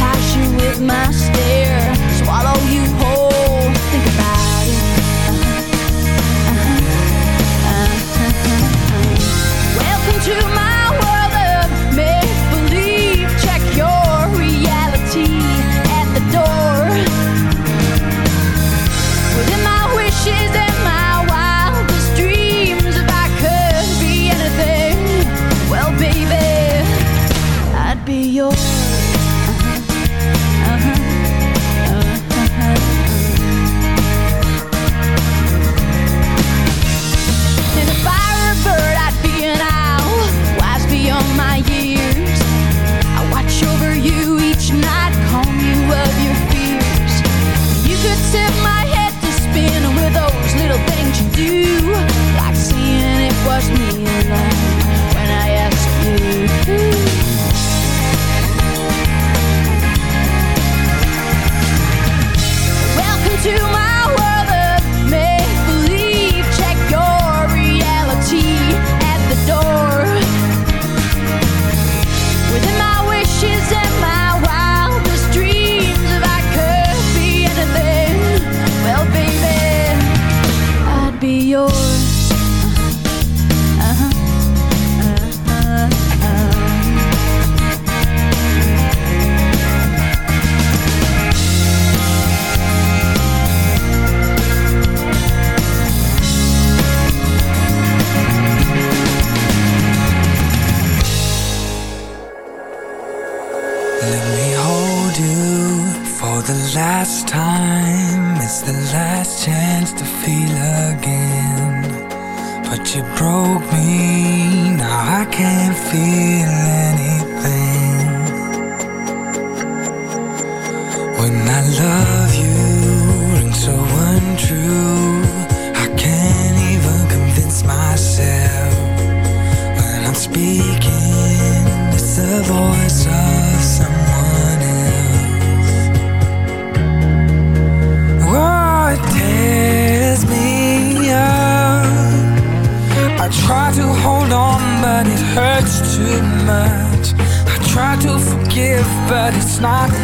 entice you with my stare, swallow you whole.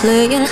Playing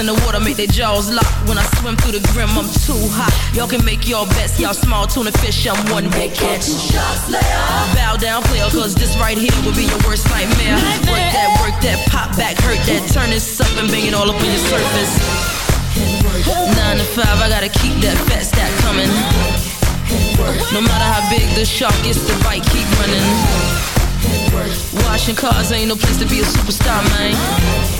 in the water make their jaws lock. When I swim through the grim, I'm too hot. Y'all can make y'all bets, y'all small tuna fish, I'm one big catch. Shots Bow down, player, cause this right here will be your worst nightmare. nightmare. Work that, work that, pop back, hurt that, turn this up and bang it all up on your surface. Nine to five, I gotta keep that fat stack coming. No matter how big the shark gets, the bike keep running. Washing cars ain't no place to be a superstar, man.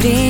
surrounding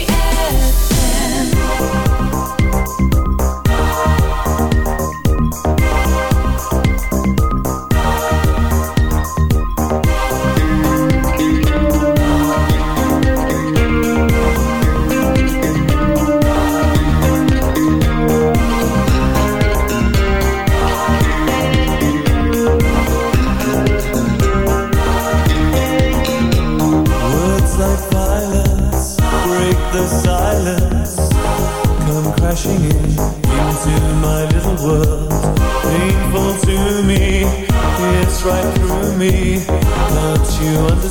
you understand?